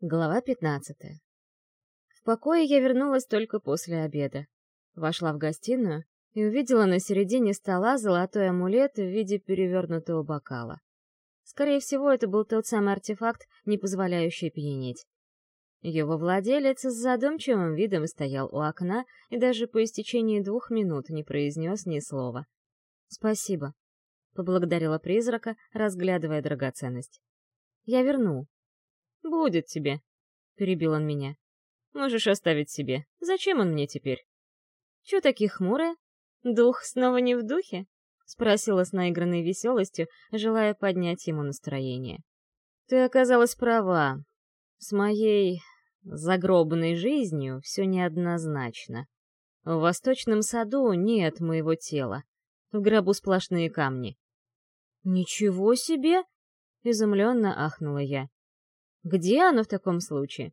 Глава 15. В покое я вернулась только после обеда. Вошла в гостиную и увидела на середине стола золотой амулет в виде перевернутого бокала. Скорее всего, это был тот самый артефакт, не позволяющий пьянеть. Его владелец с задумчивым видом стоял у окна и даже по истечении двух минут не произнес ни слова. «Спасибо», — поблагодарила призрака, разглядывая драгоценность. «Я верну», «Будет тебе», — перебил он меня. «Можешь оставить себе. Зачем он мне теперь?» «Чё такие хмурые? Дух снова не в духе?» — спросила с наигранной веселостью, желая поднять ему настроение. «Ты оказалась права. С моей загробной жизнью все неоднозначно. В восточном саду нет моего тела. В гробу сплошные камни». «Ничего себе!» — изумленно ахнула я. Где оно в таком случае?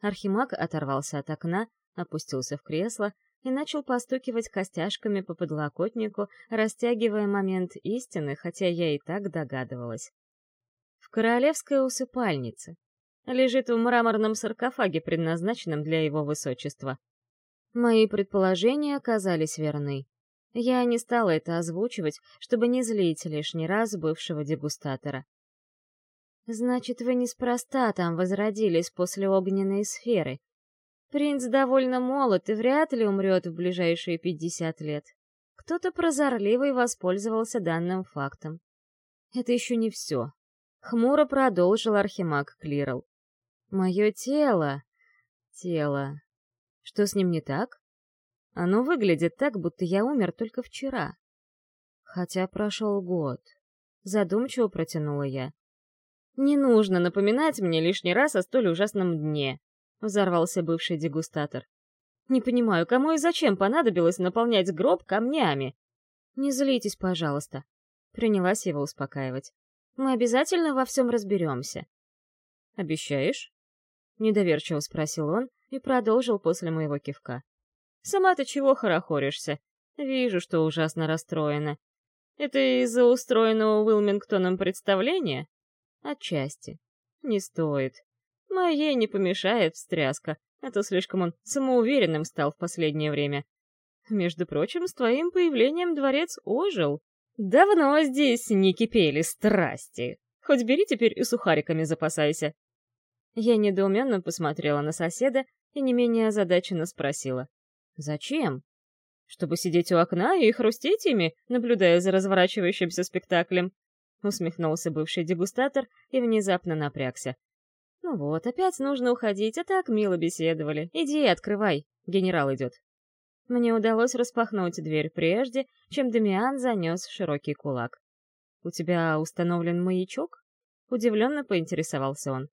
Архимаг оторвался от окна, опустился в кресло и начал постукивать костяшками по подлокотнику, растягивая момент истины, хотя я и так догадывалась. В королевской усыпальнице. Лежит в мраморном саркофаге, предназначенном для его высочества. Мои предположения оказались верны. Я не стала это озвучивать, чтобы не злить лишний раз бывшего дегустатора. Значит, вы неспроста там возродились после огненной сферы. Принц довольно молод и вряд ли умрет в ближайшие пятьдесят лет. Кто-то прозорливый воспользовался данным фактом. Это еще не все. Хмуро продолжил Архимаг Клирл. Мое тело... Тело... Что с ним не так? Оно выглядит так, будто я умер только вчера. Хотя прошел год. Задумчиво протянула я. «Не нужно напоминать мне лишний раз о столь ужасном дне», — взорвался бывший дегустатор. «Не понимаю, кому и зачем понадобилось наполнять гроб камнями?» «Не злитесь, пожалуйста», — принялась его успокаивать. «Мы обязательно во всем разберемся». «Обещаешь?» — недоверчиво спросил он и продолжил после моего кивка. «Сама-то чего хорохоришься? Вижу, что ужасно расстроена. Это из-за устроенного Уилмингтоном представления?» Отчасти. Не стоит. Моей не помешает встряска, а то слишком он самоуверенным стал в последнее время. Между прочим, с твоим появлением дворец ожил. Давно здесь не кипели страсти. Хоть бери теперь и сухариками запасайся. Я недоуменно посмотрела на соседа и не менее озадаченно спросила. «Зачем?» «Чтобы сидеть у окна и хрустеть ими, наблюдая за разворачивающимся спектаклем. — усмехнулся бывший дегустатор и внезапно напрягся. «Ну вот, опять нужно уходить, а так мило беседовали. Иди, открывай, генерал идет». Мне удалось распахнуть дверь прежде, чем Дамиан занес широкий кулак. «У тебя установлен маячок?» — удивленно поинтересовался он.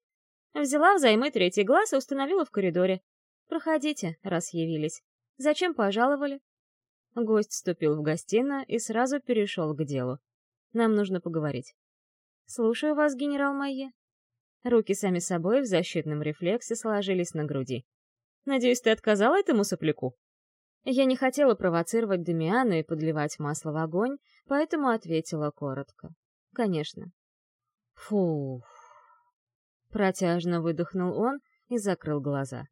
Взяла взаймы третий глаз и установила в коридоре. «Проходите, раз явились. Зачем пожаловали?» Гость вступил в гостиную и сразу перешел к делу. Нам нужно поговорить. Слушаю вас, генерал Майе. Руки сами собой в защитном рефлексе сложились на груди. Надеюсь, ты отказала этому сопляку? Я не хотела провоцировать Дамиану и подливать масло в огонь, поэтому ответила коротко. Конечно. Фух. Протяжно выдохнул он и закрыл глаза.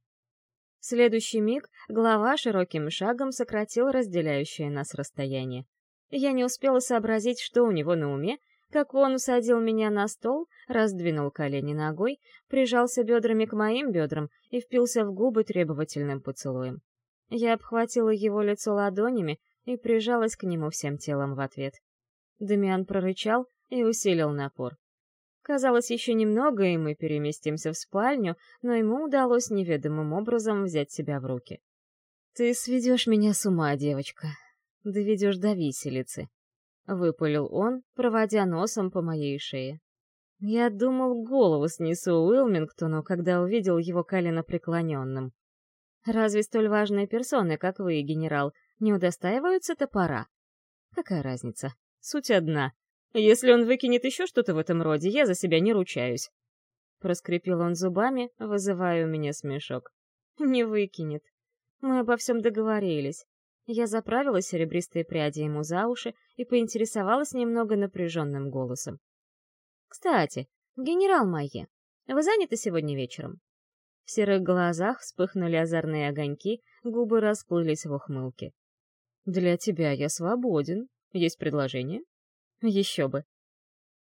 В следующий миг глава широким шагом сократил разделяющее нас расстояние. Я не успела сообразить, что у него на уме, как он усадил меня на стол, раздвинул колени ногой, прижался бедрами к моим бедрам и впился в губы требовательным поцелуем. Я обхватила его лицо ладонями и прижалась к нему всем телом в ответ. Дамиан прорычал и усилил напор. Казалось, еще немного, и мы переместимся в спальню, но ему удалось неведомым образом взять себя в руки. «Ты сведешь меня с ума, девочка», доведешь до виселицы», — выпалил он, проводя носом по моей шее. Я думал, голову снесу Уилмингтону, когда увидел его колено преклоненным. Разве столь важные персоны, как вы, генерал, не удостаиваются топора? Какая разница? Суть одна. Если он выкинет еще что-то в этом роде, я за себя не ручаюсь. Проскрипел он зубами, вызывая у меня смешок. Не выкинет. Мы обо всем договорились. Я заправила серебристые пряди ему за уши и поинтересовалась немного напряженным голосом. «Кстати, генерал Майе, Вы заняты сегодня вечером?» В серых глазах вспыхнули озорные огоньки, губы расплылись в ухмылке. «Для тебя я свободен. Есть предложение?» «Еще бы».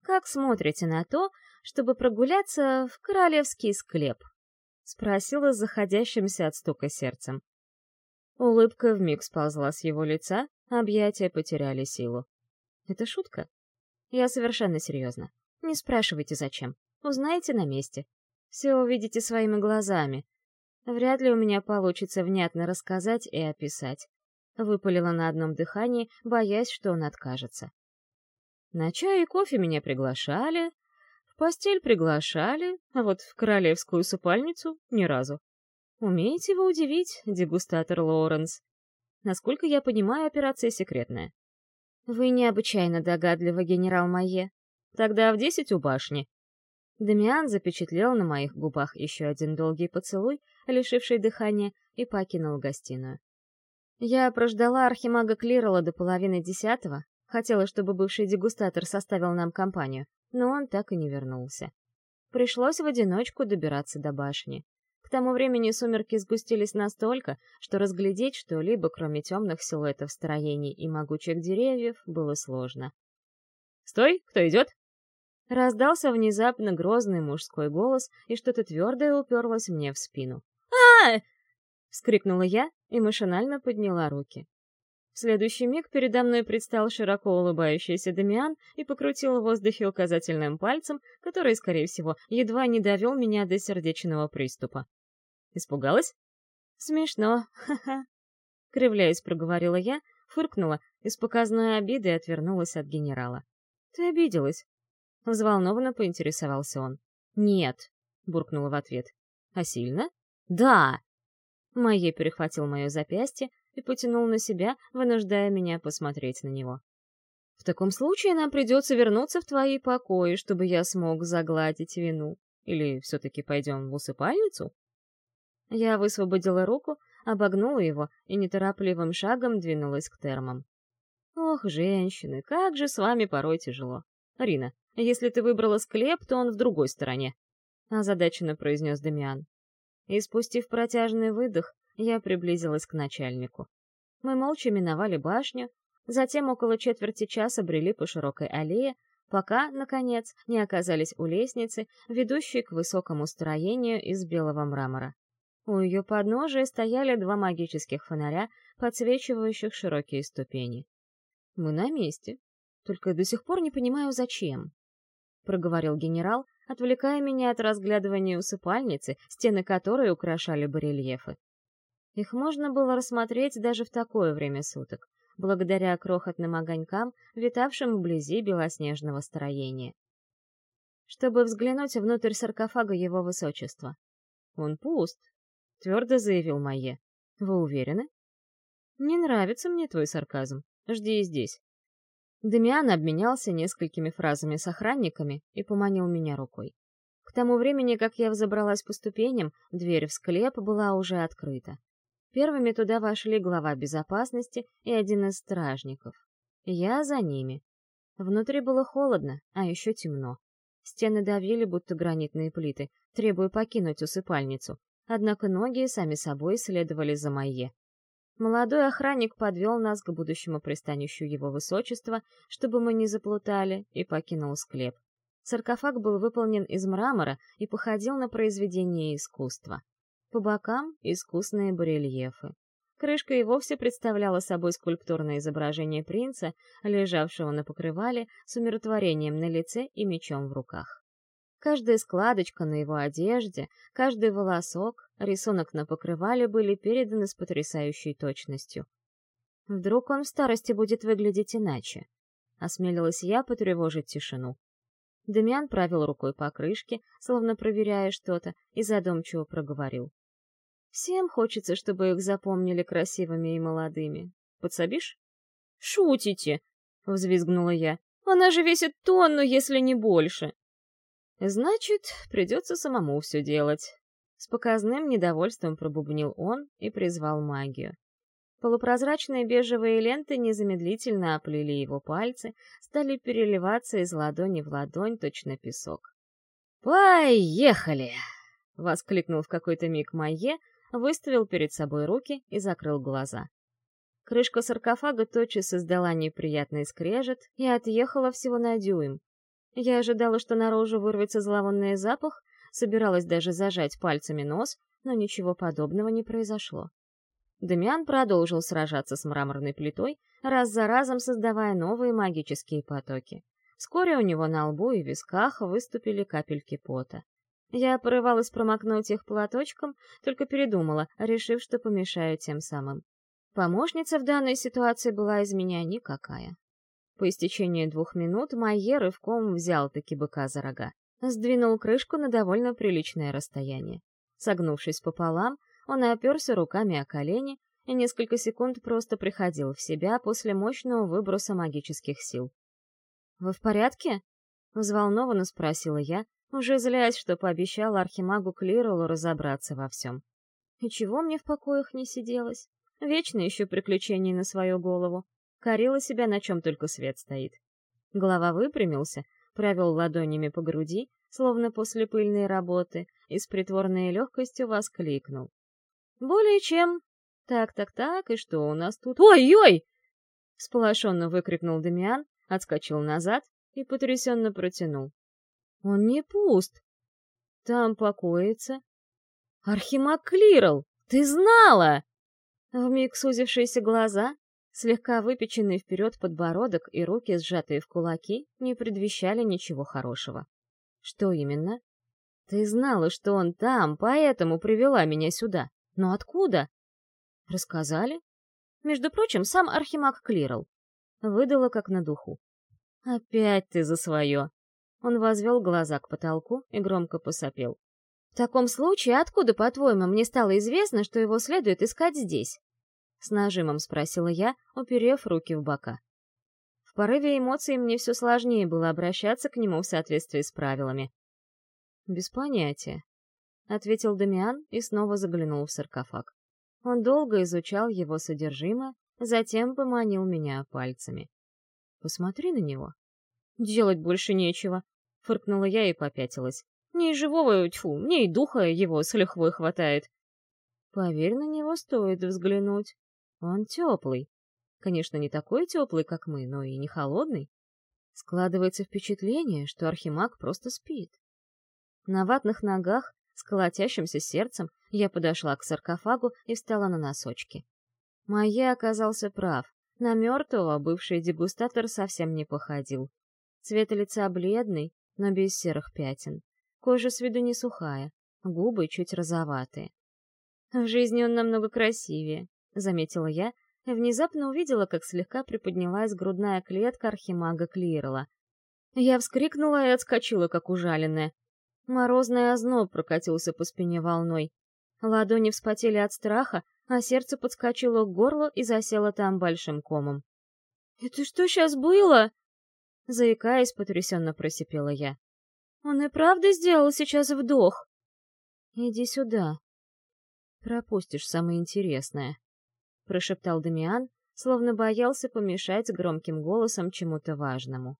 «Как смотрите на то, чтобы прогуляться в королевский склеп?» — спросила с заходящимся от стука сердцем. Улыбка вмиг сползла с его лица, объятия потеряли силу. «Это шутка?» «Я совершенно серьезно. Не спрашивайте, зачем. Узнаете на месте. Все увидите своими глазами. Вряд ли у меня получится внятно рассказать и описать. Выпалила на одном дыхании, боясь, что он откажется. На чай и кофе меня приглашали, в постель приглашали, а вот в королевскую супальницу — ни разу. Умеете вы удивить, дегустатор Лоуренс? Насколько я понимаю, операция секретная. Вы необычайно догадливый генерал Майе. Тогда в десять у башни. Дамиан запечатлел на моих губах еще один долгий поцелуй, лишивший дыхания, и покинул гостиную. Я прождала архимага Клирола до половины десятого, хотела, чтобы бывший дегустатор составил нам компанию, но он так и не вернулся. Пришлось в одиночку добираться до башни. К тому времени сумерки сгустились настолько, что разглядеть что-либо, кроме темных силуэтов строений и могучих деревьев, было сложно. «Стой! Кто идет?» Раздался внезапно грозный мужской голос, и что-то твердое уперлось мне в спину. а, вскрикнула я и машинально подняла руки. В следующий миг передо мной предстал широко улыбающийся Дамиан и покрутил в воздухе указательным пальцем, который, скорее всего, едва не довел меня до сердечного приступа. Испугалась? Смешно, ха-ха. Кривляясь, проговорила я, фыркнула и с показной обидой отвернулась от генерала. Ты обиделась? Взволнованно поинтересовался он. «Нет», — буркнула в ответ. «А сильно?» «Да!» Майе перехватил мое запястье и потянул на себя, вынуждая меня посмотреть на него. «В таком случае нам придется вернуться в твои покои, чтобы я смог загладить вину. Или все-таки пойдем в усыпальницу?» Я высвободила руку, обогнула его и неторопливым шагом двинулась к термам. «Ох, женщины, как же с вами порой тяжело. Рина, если ты выбрала склеп, то он в другой стороне», — озадаченно произнес Дамиан. И спустив протяжный выдох, я приблизилась к начальнику. Мы молча миновали башню, затем около четверти часа брели по широкой аллее, пока, наконец, не оказались у лестницы, ведущей к высокому строению из белого мрамора. У ее подножия стояли два магических фонаря, подсвечивающих широкие ступени. Мы на месте. Только до сих пор не понимаю, зачем. — проговорил генерал, отвлекая меня от разглядывания усыпальницы, стены которой украшали барельефы. Их можно было рассмотреть даже в такое время суток, благодаря крохотным огонькам, витавшим вблизи белоснежного строения. Чтобы взглянуть внутрь саркофага его высочества. «Он пуст», — твердо заявил Майе. «Вы уверены?» «Не нравится мне твой сарказм. Жди здесь». Демиан обменялся несколькими фразами с охранниками и поманил меня рукой. К тому времени, как я взобралась по ступеням, дверь в склеп была уже открыта. Первыми туда вошли глава безопасности и один из стражников. Я за ними. Внутри было холодно, а еще темно. Стены давили, будто гранитные плиты, требуя покинуть усыпальницу, однако ноги сами собой следовали за Майе. Молодой охранник подвел нас к будущему пристанищу его высочества, чтобы мы не заплутали, и покинул склеп. Саркофаг был выполнен из мрамора и походил на произведение искусства. По бокам — искусные барельефы. Крышка и вовсе представляла собой скульптурное изображение принца, лежавшего на покрывале с умиротворением на лице и мечом в руках. Каждая складочка на его одежде, каждый волосок, рисунок на покрывале были переданы с потрясающей точностью. Вдруг он в старости будет выглядеть иначе? Осмелилась я потревожить тишину. Демьян провел рукой по крышке, словно проверяя что-то, и задумчиво проговорил. «Всем хочется, чтобы их запомнили красивыми и молодыми. Подсобишь?» «Шутите!» — взвизгнула я. «Она же весит тонну, если не больше!» Значит, придется самому все делать. С показным недовольством пробубнил он и призвал магию. Полупрозрачные бежевые ленты незамедлительно оплели его пальцы, стали переливаться из ладони в ладонь точно песок. «Поехали!» — воскликнул в какой-то миг Майе, выставил перед собой руки и закрыл глаза. Крышка саркофага тотчас издала неприятный скрежет и отъехала всего на дюйм. Я ожидала, что наружу вырвется зловонный запах, собиралась даже зажать пальцами нос, но ничего подобного не произошло. Дамиан продолжил сражаться с мраморной плитой, раз за разом создавая новые магические потоки. Вскоре у него на лбу и висках выступили капельки пота. Я порывалась промокнуть их платочком, только передумала, решив, что помешаю тем самым. Помощница в данной ситуации была из меня никакая. По истечении двух минут Майер рывком взял таки быка за рога, сдвинул крышку на довольно приличное расстояние. Согнувшись пополам, он оперся руками о колени и несколько секунд просто приходил в себя после мощного выброса магических сил. «Вы в порядке?» — взволнованно спросила я, уже злясь, что пообещала архимагу Клиролу разобраться во всем. И чего мне в покоях не сиделось? Вечно еще приключений на свою голову. Корила себя, на чем только свет стоит. Голова выпрямился, провел ладонями по груди, словно после пыльной работы, и с притворной легкостью воскликнул. «Более чем. Так-так-так, и что у нас тут? Ой-ой!» Сполошенно выкрикнул Дамиан, отскочил назад и потрясенно протянул. «Он не пуст. Там покоится. Архимаг Клирл, ты знала!» Вмиг сузившиеся глаза, слегка выпеченный вперед подбородок и руки, сжатые в кулаки, не предвещали ничего хорошего. «Что именно?» «Ты знала, что он там, поэтому привела меня сюда. Но откуда?» «Рассказали?» «Между прочим, сам Архимаг Клирл». Выдала как на духу. «Опять ты за свое!» Он возвел глаза к потолку и громко посопел. «В таком случае, откуда, по-твоему, мне стало известно, что его следует искать здесь?» С нажимом спросила я, уперев руки в бока. В порыве эмоций мне все сложнее было обращаться к нему в соответствии с правилами. «Без понятия», — ответил Дамиан и снова заглянул в саркофаг. Он долго изучал его содержимое, затем поманил меня пальцами. Посмотри на него. Делать больше нечего, фыркнула я и попятилась. Мне и живого, тьфу, мне и духа его с лихвой хватает. Поверь, на него стоит взглянуть. Он теплый. Конечно, не такой теплый, как мы, но и не холодный. Складывается впечатление, что Архимаг просто спит. На ватных ногах, с колотящимся сердцем, я подошла к саркофагу и встала на носочки. Майя оказался прав. На мертвого бывший дегустатор совсем не походил. Цвет лица бледный, но без серых пятен. Кожа с виду не сухая, губы чуть розоватые. В жизни он намного красивее, заметила я, и внезапно увидела, как слегка приподнялась грудная клетка архимага Клирла. Я вскрикнула и отскочила, как ужаленная. Морозный озноб прокатился по спине волной. Ладони вспотели от страха, а сердце подскочило к горлу и засело там большим комом. «Это что сейчас было?» Заикаясь, потрясенно просипела я. «Он и правда сделал сейчас вдох?» «Иди сюда. Пропустишь самое интересное», — прошептал Дамиан, словно боялся помешать громким голосом чему-то важному.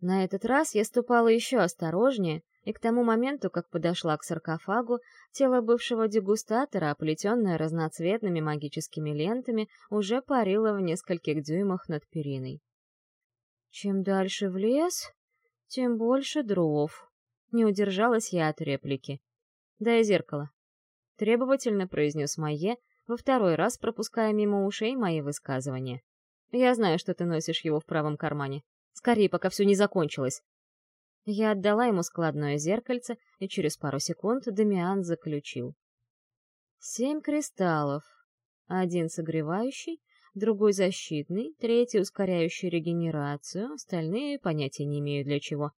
На этот раз я ступала еще осторожнее, и к тому моменту, как подошла к саркофагу, тело бывшего дегустатора, оплетенное разноцветными магическими лентами, уже парило в нескольких дюймах над периной. Чем дальше в лес, тем больше дров. Не удержалась я от реплики. «Дай зеркало», — требовательно произнес Майе, во второй раз пропуская мимо ушей мои высказывания. «Я знаю, что ты носишь его в правом кармане. Скорее, пока все не закончилось. Я отдала ему складное зеркальце, и через пару секунд Дамиан заключил. Семь кристаллов. Один согревающий, другой защитный, третий ускоряющий регенерацию, остальные понятия не имею для чего.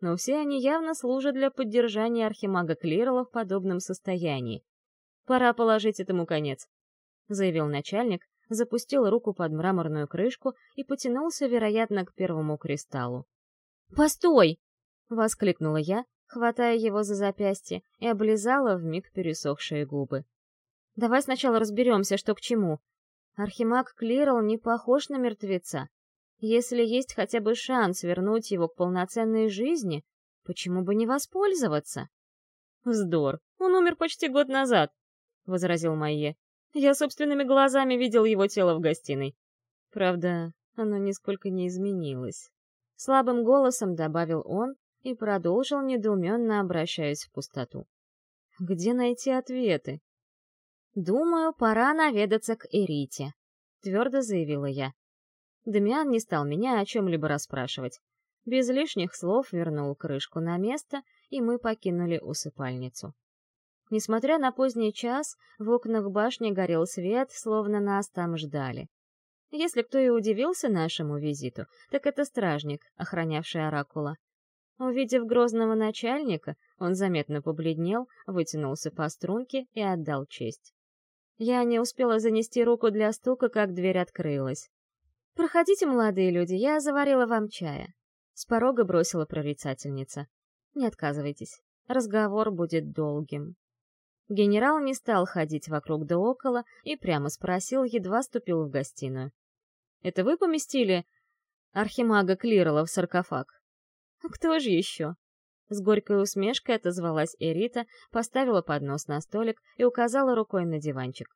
Но все они явно служат для поддержания архимага Клирла в подобном состоянии. Пора положить этому конец, — заявил начальник, запустил руку под мраморную крышку и потянулся, вероятно, к первому кристаллу. «Постой!» — воскликнула я, хватая его за запястье, и облизала вмиг пересохшие губы. «Давай сначала разберемся, что к чему. Архимаг Клирл не похож на мертвеца. Если есть хотя бы шанс вернуть его к полноценной жизни, Почему бы не воспользоваться? Вздор. Он умер почти год назад, — возразил Майе. Я собственными глазами видел его тело в гостиной. Правда, оно нисколько не изменилось. Слабым голосом добавил он и продолжил, недоуменно обращаясь в пустоту. Где найти ответы? «Думаю, пора наведаться к Эрите», — твердо заявила я. Дамиан не стал меня о чем-либо расспрашивать. Без лишних слов вернул крышку на место, и мы покинули усыпальницу. Несмотря на поздний час, в окнах башни горел свет, словно нас там ждали. Если кто и удивился нашему визиту, так это стражник, охранявший оракула. Увидев грозного начальника, он заметно побледнел, вытянулся по струнке и отдал честь. Я не успела занести руку для стука, как дверь открылась. «Проходите, молодые люди, я заварила вам чая». С порога бросила прорицательница. «Не отказывайтесь, разговор будет долгим». Генерал не стал ходить вокруг да около и прямо спросил, едва ступил в гостиную. «Это вы поместили архимага Клирола в саркофаг?» «А «Кто же еще?» С горькой усмешкой отозвалась Эрита, поставила поднос на столик и указала рукой на диванчик.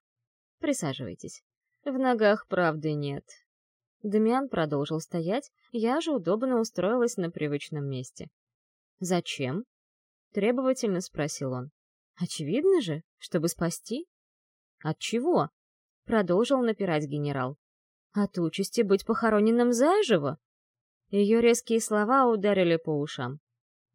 «Присаживайтесь. В ногах правды нет». Дамиан продолжил стоять, я же удобно устроилась на привычном месте. «Зачем?» — требовательно спросил он. «Очевидно же, чтобы спасти». «От чего?» — продолжил напирать генерал. «От участи быть похороненным заживо?» Ее резкие слова ударили по ушам.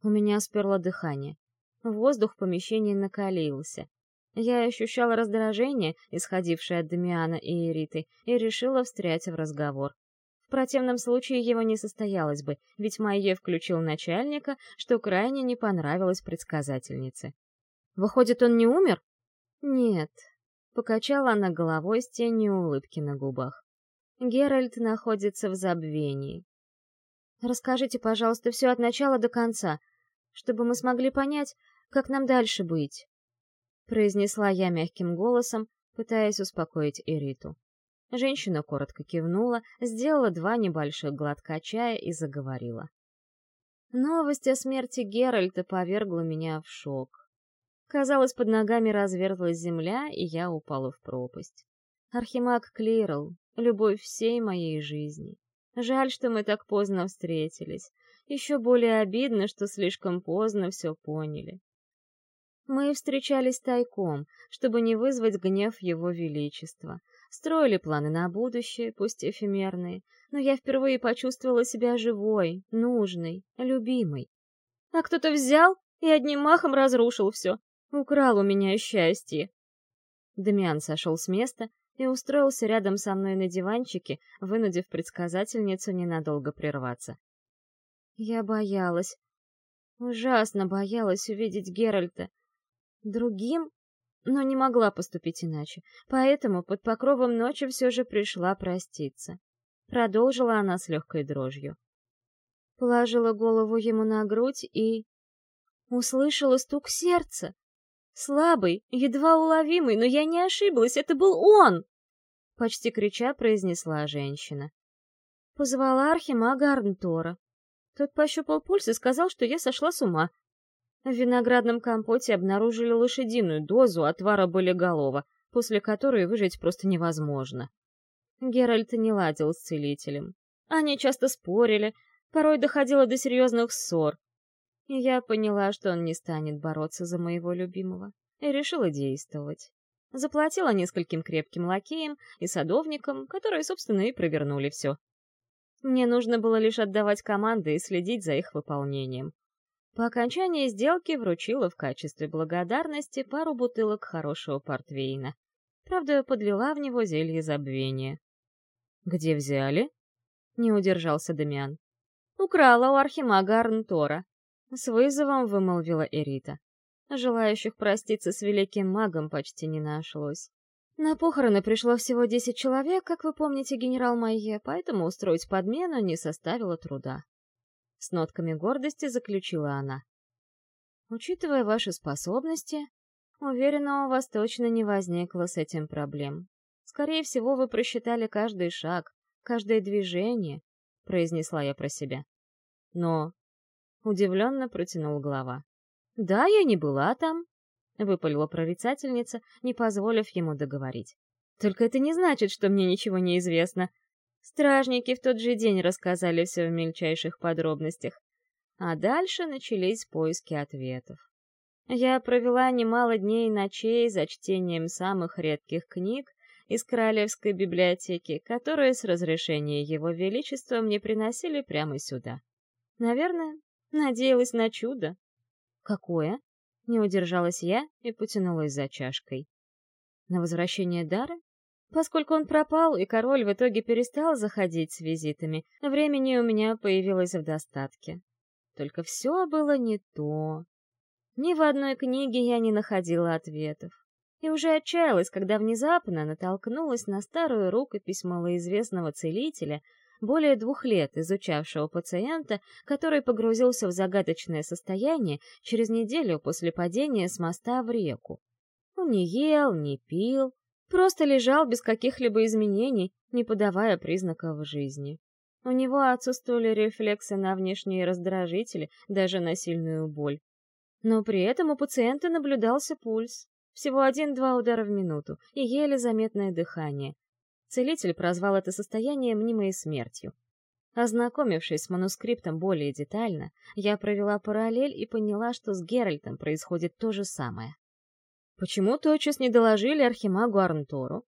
У меня сперло дыхание. Воздух в помещении накалился. Я ощущала раздражение, исходившее от Дамиана и Эриты, и решила встрять в разговор. В противном случае его не состоялось бы, ведь Майе включил начальника, что крайне не понравилось предсказательнице. «Выходит, он не умер?» «Нет», — покачала она головой с тенью улыбки на губах. «Геральт находится в забвении. Расскажите, пожалуйста, все от начала до конца чтобы мы смогли понять, как нам дальше быть», — произнесла я мягким голосом, пытаясь успокоить Эриту. Женщина коротко кивнула, сделала два небольших глотка чая и заговорила. Новость о смерти Геральта повергла меня в шок. Казалось, под ногами разверзлась земля, и я упала в пропасть. Архимаг Клирл, любовь всей моей жизни. Жаль, что мы так поздно встретились. Еще более обидно, что слишком поздно все поняли. Мы встречались тайком, чтобы не вызвать гнев его величества. Строили планы на будущее, пусть эфемерные, но я впервые почувствовала себя живой, нужной, любимой. А кто-то взял и одним махом разрушил все. Украл у меня счастье. Дамиан сошел с места и устроился рядом со мной на диванчике, вынудив предсказательницу ненадолго прерваться. Я боялась, ужасно боялась увидеть Геральта. Другим, но не могла поступить иначе, поэтому под покровом ночи все же пришла проститься. Продолжила она с легкой дрожью. Положила голову ему на грудь и... Услышала стук сердца. Слабый, едва уловимый, но я не ошиблась, это был он! Почти крича произнесла женщина. Позвала архимага Арнтора. Тот пощупал пульс и сказал, что я сошла с ума. В виноградном компоте обнаружили лошадиную дозу отвара болиголова, после которой выжить просто невозможно. Геральт не ладил с целителем. Они часто спорили, порой доходило до серьезных ссор. Я поняла, что он не станет бороться за моего любимого, и решила действовать. Заплатила нескольким крепким лакеям и садовникам, которые, собственно, и провернули все. Мне нужно было лишь отдавать команды и следить за их выполнением. По окончании сделки вручила в качестве благодарности пару бутылок хорошего портвейна. Правда, подлила в него зелье забвения. «Где взяли?» — не удержался Дамиан. «Украла у архимага Арнтора», — с вызовом вымолвила Эрита. Желающих проститься с великим магом почти не нашлось. На похороны пришло всего десять человек, как вы помните, генерал Майе, поэтому устроить подмену не составило труда. С нотками гордости заключила она. Учитывая ваши способности, уверена, у вас точно не возникло с этим проблем. Скорее всего, вы просчитали каждый шаг, каждое движение, произнесла я про себя. Но Удивленно протянул глава. «Да, я не была там», — выпалила прорицательница, не позволив ему договорить. «Только это не значит, что мне ничего не известно. Стражники в тот же день рассказали все в мельчайших подробностях. А дальше начались поиски ответов. Я провела немало дней и ночей за чтением самых редких книг из Королевской библиотеки, которые с разрешения Его Величества мне приносили прямо сюда. Наверное, надеялась на чудо. Какое? Не удержалась я и потянулась за чашкой. На возвращение дара? Поскольку он пропал, и король в итоге перестал заходить с визитами, времени у меня появилось в достатке. Только все было не то. Ни в одной книге я не находила ответов. И уже отчаялась, когда внезапно натолкнулась на старую рукопись малоизвестного целителя, более двух лет изучавшего пациента, который погрузился в загадочное состояние через неделю после падения с моста в реку. Он не ел, не пил, просто лежал без каких-либо изменений, не подавая признаков жизни. У него отсутствовали рефлексы на внешние раздражители, даже на сильную боль. Но при этом у пациента наблюдался пульс. Всего один-два удара в минуту и еле заметное дыхание. Целитель прозвал это состояние мнимой смертью. Ознакомившись с манускриптом более детально, я провела параллель и поняла, что с Геральтом происходит то же самое. Почему тотчас не доложили архимагу Арнтору?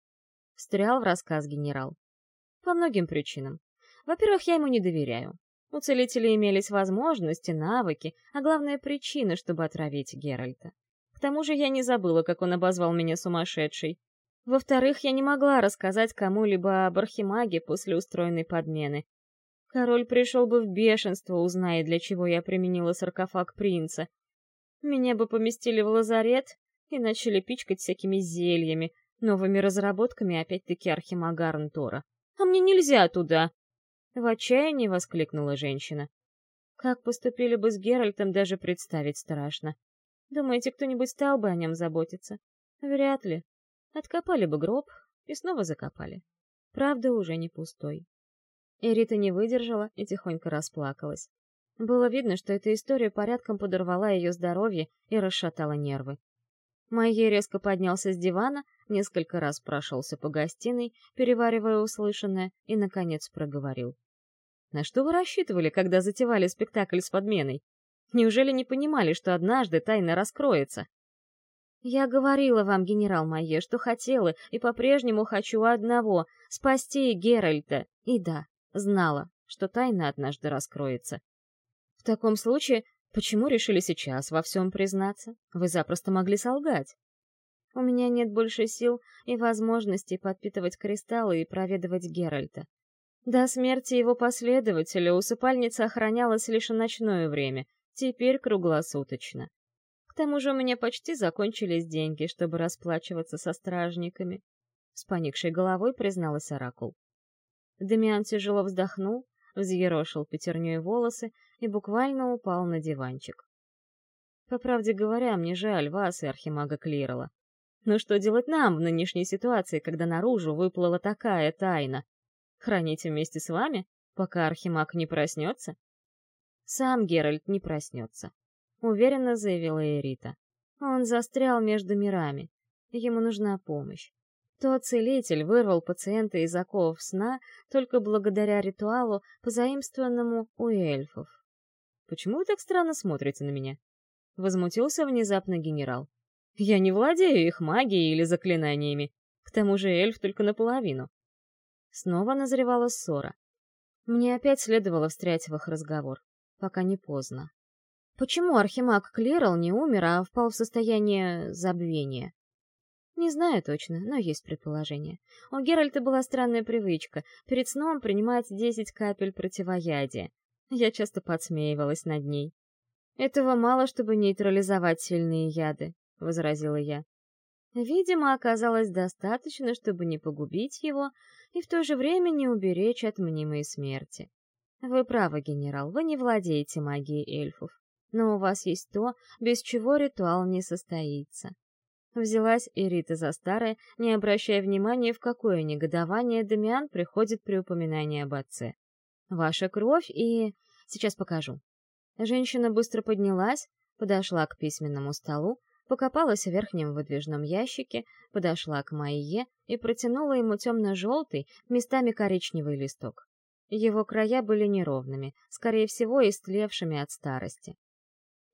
Встрял в рассказ генерал. По многим причинам. Во-первых, я ему не доверяю. У целителя имелись возможности, навыки, а главное причина, чтобы отравить Геральта. К тому же я не забыла, как он обозвал меня сумасшедшей. Во-вторых, я не могла рассказать кому-либо об архимаге после устроенной подмены. Король пришел бы в бешенство, узная, для чего я применила саркофаг принца. Меня бы поместили в лазарет и начали пичкать всякими зельями, новыми разработками опять-таки архимага Арнтора. А мне нельзя туда! В отчаянии воскликнула женщина. Как поступили бы с Геральтом, даже представить страшно. Думаете, кто-нибудь стал бы о нем заботиться? Вряд ли. Откопали бы гроб и снова закопали. Правда, уже не пустой. Эрита не выдержала и тихонько расплакалась. Было видно, что эта история порядком подорвала ее здоровье и расшатала нервы. Майе резко поднялся с дивана, несколько раз прошелся по гостиной, переваривая услышанное, и, наконец, проговорил. «На что вы рассчитывали, когда затевали спектакль с подменой? Неужели не понимали, что однажды тайна раскроется?» «Я говорила вам, генерал Майе, что хотела и по-прежнему хочу одного — спасти Геральта. И да, знала, что тайна однажды раскроется. В таком случае Почему решили сейчас во всем признаться? Вы запросто могли солгать. У меня нет больше сил и возможностей подпитывать кристаллы и проведывать Геральта. До смерти его последователя усыпальница охранялась лишь ночное время, теперь круглосуточно. К тому же у меня почти закончились деньги, чтобы расплачиваться со стражниками. С поникшей головой призналась Оракул. Демиан тяжело вздохнул, взъерошил пятерней волосы и буквально упал на диванчик. По правде говоря, мне жаль вас и архимага Клирола. Но что делать нам в нынешней ситуации, когда наружу выплыла такая тайна? Хранить вместе с вами, пока архимаг не проснется? Сам Геральт не проснется, уверенно заявила Эрита. Он застрял между мирами. Ему нужна помощь. Тот целитель вырвал пациента из оков сна только благодаря ритуалу, позаимствованному у эльфов. «Почему вы так странно смотрите на меня?» Возмутился внезапно генерал. «Я не владею их магией или заклинаниями. К тому же эльф только наполовину». Снова назревала ссора. Мне опять следовало встрять в их разговор, пока не поздно. Почему архимаг Клирал не умер, а впал в состояние забвения? Не знаю точно, но есть предположение. У Геральта была странная привычка перед сном принимать 10 капель противоядия. Я часто подсмеивалась над ней. «Этого мало, чтобы нейтрализовать сильные яды», — возразила я. Видимо, оказалось достаточно, чтобы не погубить его и в то же время не уберечь от мнимой смерти. Вы правы, генерал, вы не владеете магией эльфов, но у вас есть то, без чего ритуал не состоится. Взялась Эрита за старое, не обращая внимания, в какое негодование Дамиан приходит при упоминании об отце. «Ваша кровь и... Сейчас покажу». Женщина быстро поднялась, подошла к письменному столу, покопалась в верхнем выдвижном ящике, подошла к Майе и протянула ему темно-желтый, местами коричневый листок. Его края были неровными, скорее всего, истлевшими от старости.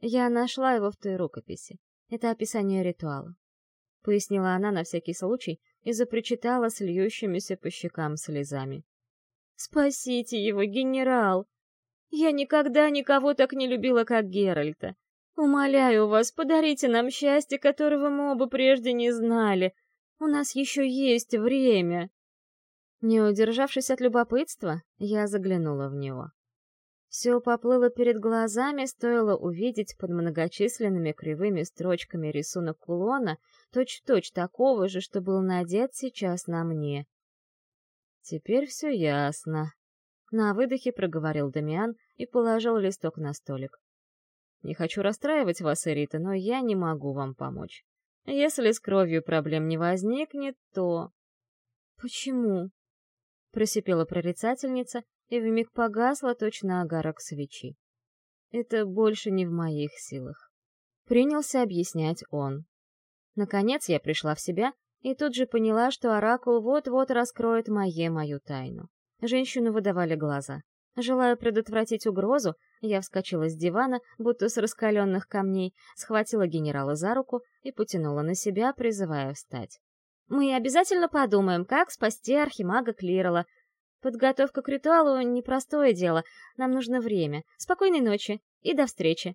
Я нашла его в той рукописи. Это описание ритуала. Пояснила она на всякий случай и запричитала с льющимися по щекам слезами. «Спасите его, генерал! Я никогда никого так не любила, как Геральта. Умоляю вас, подарите нам счастье, которого мы оба прежде не знали. У нас еще есть время!» Не удержавшись от любопытства, я заглянула в него. Все поплыло перед глазами, стоило увидеть под многочисленными кривыми строчками рисунок кулона, точь-в-точь -точь такого же, что был надет сейчас на мне. Теперь все ясно. На выдохе проговорил Дамиан и положил листок на столик. Не хочу расстраивать вас, Эрита, но я не могу вам помочь. Если с кровью проблем не возникнет, то... Почему? Просипела прорицательница и вмиг погасла точно огарок свечи. Это больше не в моих силах. Принялся объяснять он. Наконец я пришла в себя и тут же поняла, что Оракул вот-вот раскроет мое мою тайну. Женщину выдавали глаза. Желая предотвратить угрозу, я вскочила с дивана, будто с раскаленных камней, схватила генерала за руку и потянула на себя, призывая встать. «Мы обязательно подумаем, как спасти архимага Клирала. Подготовка к ритуалу — непростое дело, нам нужно время. Спокойной ночи и до встречи!»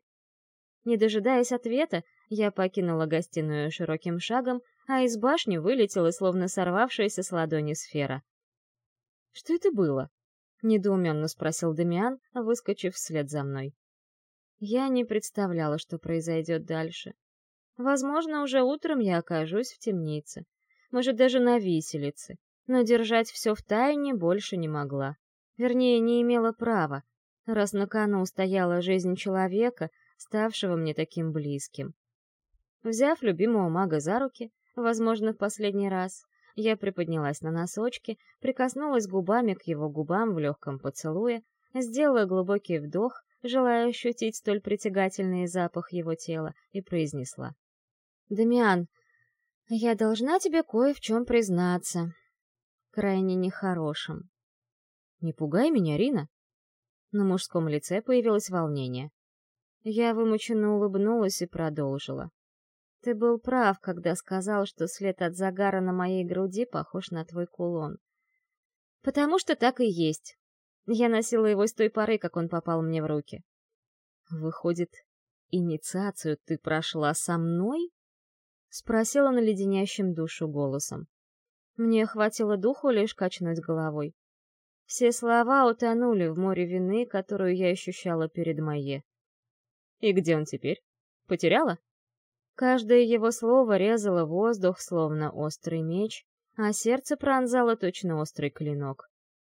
Не дожидаясь ответа, я покинула гостиную широким шагом, а из башни вылетела, словно сорвавшаяся с ладони сфера. «Что это было?» — недоуменно спросил Дамиан, выскочив вслед за мной. Я не представляла, что произойдет дальше. Возможно, уже утром я окажусь в темнице. Может, даже на виселице. Но держать все в тайне больше не могла. Вернее, не имела права, раз на кону стояла жизнь человека, ставшего мне таким близким. Взяв любимого мага за руки, возможно, в последний раз, я приподнялась на носочки, прикоснулась губами к его губам в легком поцелуе, сделала глубокий вдох, желая ощутить столь притягательный запах его тела, и произнесла. «Дамиан, я должна тебе кое в чем признаться. Крайне нехорошим». «Не пугай меня, Рина!» На мужском лице появилось волнение. Я вымученно улыбнулась и продолжила. Ты был прав, когда сказал, что след от загара на моей груди похож на твой кулон. Потому что так и есть. Я носила его с той поры, как он попал мне в руки. Выходит, инициацию ты прошла со мной? Спросила на леденящем душу голосом. Мне хватило духу лишь качнуть головой. Все слова утонули в море вины, которую я ощущала перед Майе. И где он теперь? Потеряла? Каждое его слово резало воздух, словно острый меч, а сердце пронзало точно острый клинок.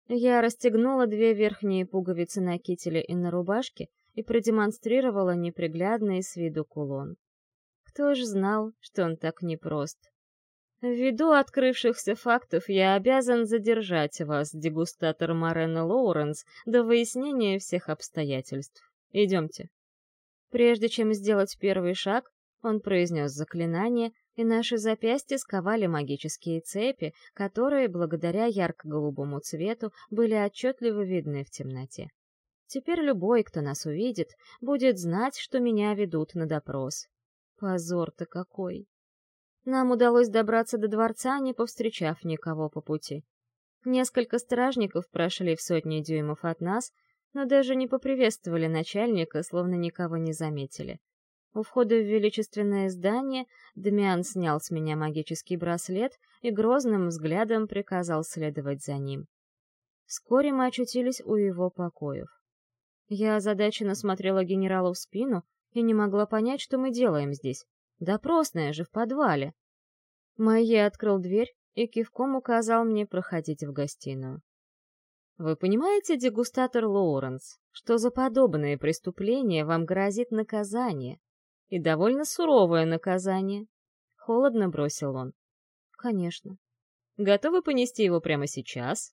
Я расстегнула две верхние пуговицы на кителе и на рубашке и продемонстрировала неприглядный с виду кулон. Кто ж знал, что он так непрост? Ввиду открывшихся фактов я обязан задержать вас, дегустатор Морена Лоуренс, до выяснения всех обстоятельств. Идемте. Прежде чем сделать первый шаг, он произнес заклинание, и наши запястья сковали магические цепи, которые, благодаря ярко-голубому цвету, были отчетливо видны в темноте. Теперь любой, кто нас увидит, будет знать, что меня ведут на допрос. Позор-то какой! Нам удалось добраться до дворца, не повстречав никого по пути. Несколько стражников прошли в сотни дюймов от нас, но даже не поприветствовали начальника, словно никого не заметили. У входа в величественное здание Дмиан снял с меня магический браслет и грозным взглядом приказал следовать за ним. Вскоре мы очутились у его покоев. Я озадаченно смотрела генералу в спину и не могла понять, что мы делаем здесь. Допросная же в подвале. Майе открыл дверь и кивком указал мне проходить в гостиную. Вы понимаете, дегустатор Лоуренс, что за подобное преступление вам грозит наказание? И довольно суровое наказание. Холодно бросил он. Конечно. Готовы понести его прямо сейчас?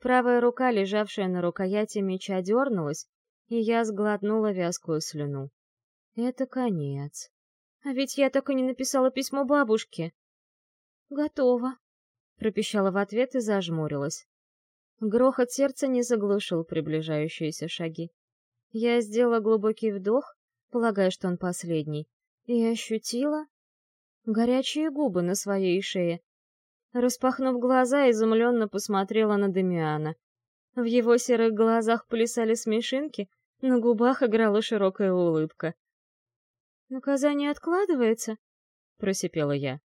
Правая рука, лежавшая на рукояти меча, дернулась, и я сглотнула вязкую слюну. Это конец. А ведь я так и не написала письмо бабушке. Готово, пропищала в ответ и зажмурилась. Грохот сердца не заглушил приближающиеся шаги. Я сделала глубокий вдох, полагая, что он последний, и ощутила горячие губы на своей шее. Распахнув глаза, изумленно посмотрела на Демиана. В его серых глазах плясали смешинки, на губах играла широкая улыбка. «Наказание откладывается?» — просипела я.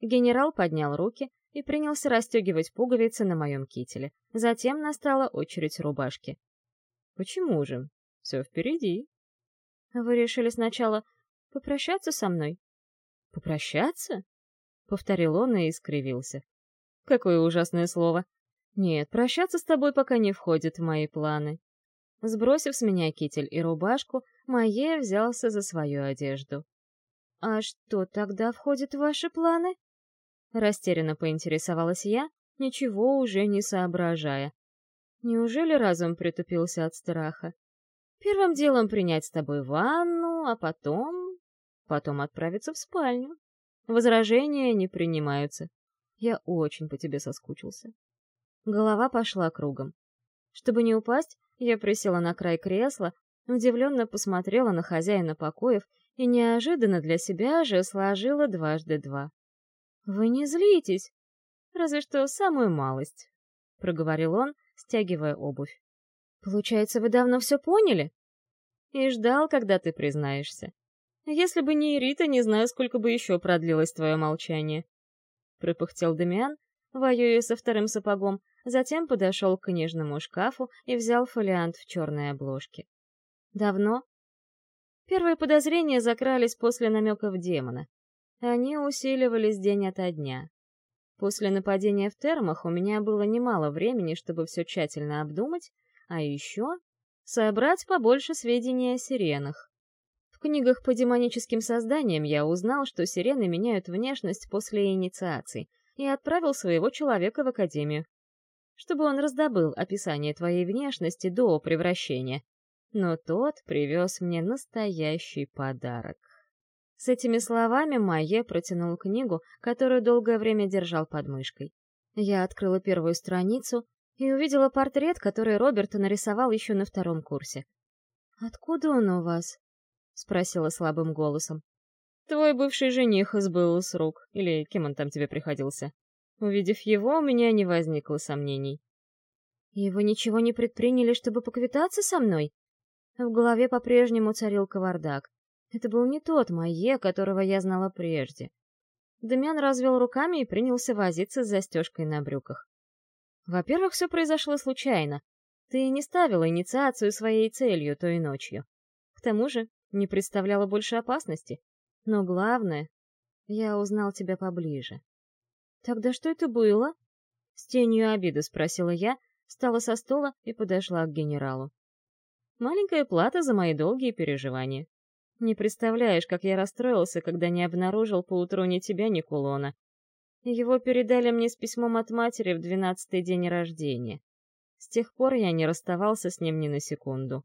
Генерал поднял руки и принялся расстегивать пуговицы на моем кителе. Затем настала очередь рубашки. «Почему же? Все впереди». «Вы решили сначала попрощаться со мной?» «Попрощаться?» — повторил он и искривился. «Какое ужасное слово! Нет, прощаться с тобой пока не входит в мои планы. Сбросив с меня китель и рубашку, Майе взялся за свою одежду. «А что тогда входит в ваши планы?» Растерянно поинтересовалась я, ничего уже не соображая. Неужели разум притупился от страха? Первым делом принять с тобой ванну, а потом... Потом отправиться в спальню. Возражения не принимаются. Я очень по тебе соскучился. Голова пошла кругом. Чтобы не упасть, я присела на край кресла, удивленно посмотрела на хозяина покоев и неожиданно для себя же сложила дважды два. «Вы не злитесь, разве что самую малость», — проговорил он, стягивая обувь. «Получается, вы давно все поняли?» «И ждал, когда ты признаешься. Если бы не Ирита, не знаю, сколько бы еще продлилось твое молчание», — пропыхтел Дамиан, воюя со вторым сапогом, затем подошел к книжному шкафу и взял фолиант в черной обложке. Давно? Первые подозрения закрались после намеков демона. Они усиливались день ото дня. После нападения в термах у меня было немало времени, чтобы все тщательно обдумать, а еще собрать побольше сведений о сиренах. В книгах по демоническим созданиям я узнал, что сирены меняют внешность после инициации, и отправил своего человека в академию, чтобы он раздобыл описание твоей внешности до превращения. Но тот привез мне настоящий подарок. С этими словами Майе протянул книгу, которую долгое время держал под мышкой. Я открыла первую страницу и увидела портрет, который Роберт нарисовал еще на втором курсе. «Откуда он у вас?» — спросила слабым голосом. Твой бывший жених сбыл с рук, или кем он там тебе приходился. Увидев его, у меня не возникло сомнений. И вы ничего не предприняли, чтобы поквитаться со мной? В голове по-прежнему царил кавардак. Это был не тот Майе, которого я знала прежде. Демян развел руками и принялся возиться с застежкой на брюках. Во-первых, все произошло случайно. Ты не ставила инициацию своей целью той ночью. К тому же, не представляла больше опасности. Но главное, я узнал тебя поближе. Тогда что это было? С тенью обиды спросила я, встала со стола и подошла к генералу. Маленькая плата за мои долгие переживания. Не представляешь, как я расстроился, когда не обнаружил поутру ни тебя, ни кулона. Его передали мне с письмом от матери в двенадцатый день рождения. С тех пор я не расставался с ним ни на секунду.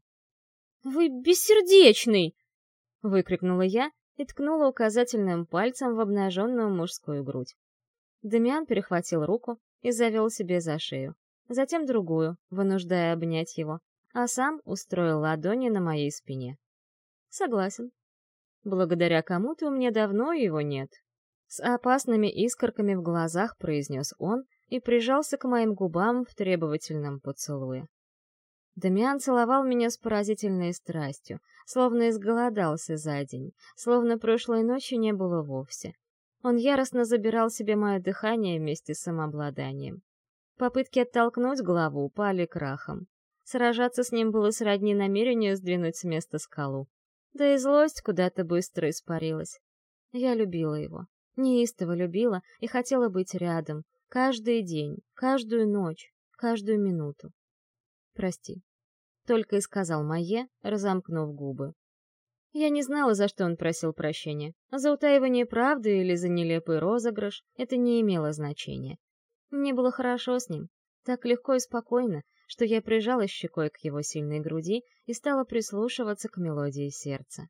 «Вы бессердечный!» — выкрикнула я и ткнула указательным пальцем в обнаженную мужскую грудь. Демиан перехватил руку и завел себе за шею, затем другую, вынуждая обнять его, а сам устроил ладони на моей спине. Согласен. Благодаря кому-то у меня давно его нет. С опасными искорками в глазах произнес он и прижался к моим губам в требовательном поцелуе. Дамиан целовал меня с поразительной страстью, словно изголодался за день, словно прошлой ночи не было вовсе. Он яростно забирал себе мое дыхание вместе с самообладанием. Попытки оттолкнуть главу упали крахом. Сражаться с ним было сродни намерению сдвинуть с места скалу. Да и злость куда-то быстро испарилась. Я любила его, неистово любила и хотела быть рядом, каждый день, каждую ночь, каждую минуту. «Прости», — только и сказал Майе, разомкнув губы. Я не знала, за что он просил прощения. За утаивание правды или за нелепый розыгрыш — это не имело значения. Мне было хорошо с ним, так легко и спокойно, что я прижала щекой к его сильной груди и стала прислушиваться к мелодии сердца.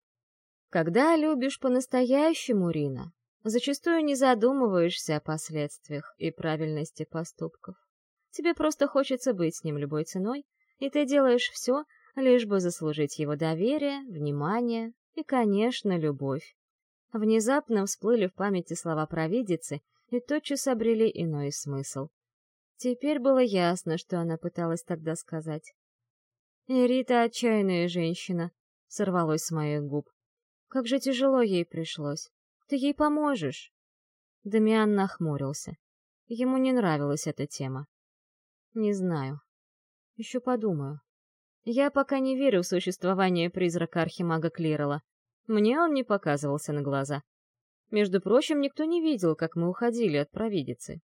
Когда любишь по-настоящему, Рина, зачастую не задумываешься о последствиях и правильности поступков. Тебе просто хочется быть с ним любой ценой, и ты делаешь все, лишь бы заслужить его доверие, внимание и, конечно, любовь. Внезапно всплыли в памяти слова провидицы и тотчас обрели иной смысл. Теперь было ясно, что она пыталась тогда сказать. «Рита отчаянная женщина», — сорвалось с моих губ. «Как же тяжело ей пришлось. Ты ей поможешь». Дамиан нахмурился. Ему не нравилась эта тема. «Не знаю. Еще подумаю. Я пока не верю в существование призрака Архимага Клирала. Мне он не показывался на глаза. Между прочим, никто не видел, как мы уходили от провидицы.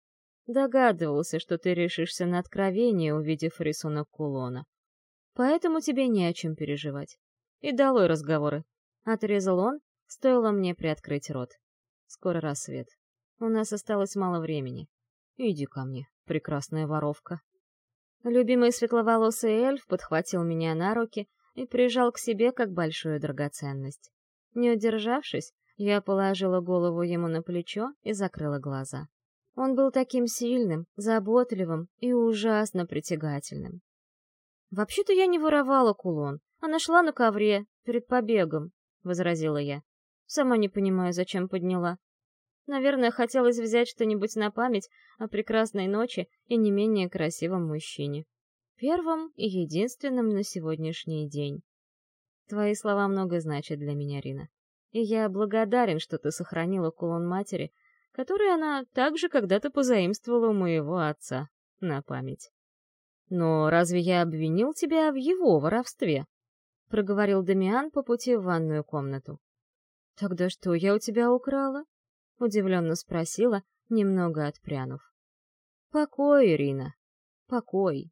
Догадывался, что ты решишься на откровение, увидев рисунок кулона. Поэтому тебе не о чем переживать. И долой разговоры. Отрезал он, стоило мне приоткрыть рот. Скоро рассвет. У нас осталось мало времени. Иди ко мне, прекрасная воровка. Любимый светловолосый эльф подхватил меня на руки и прижал к себе как большую драгоценность. Не удержавшись, я положила голову ему на плечо и закрыла глаза. Он был таким сильным, заботливым и ужасно притягательным. «Вообще-то я не воровала кулон, а нашла на ковре, перед побегом», — возразила я. Сама не понимаю, зачем подняла. Наверное, хотелось взять что-нибудь на память о прекрасной ночи и не менее красивом мужчине. Первым и единственным на сегодняшний день. Твои слова много значат для меня, Рина. И я благодарен, что ты сохранила кулон матери, который она также когда-то позаимствовала у моего отца на память. «Но разве я обвинил тебя в его воровстве?» — проговорил Дамиан по пути в ванную комнату. «Тогда что я у тебя украла?» — удивленно спросила, немного отпрянув. «Покой, Ирина, покой.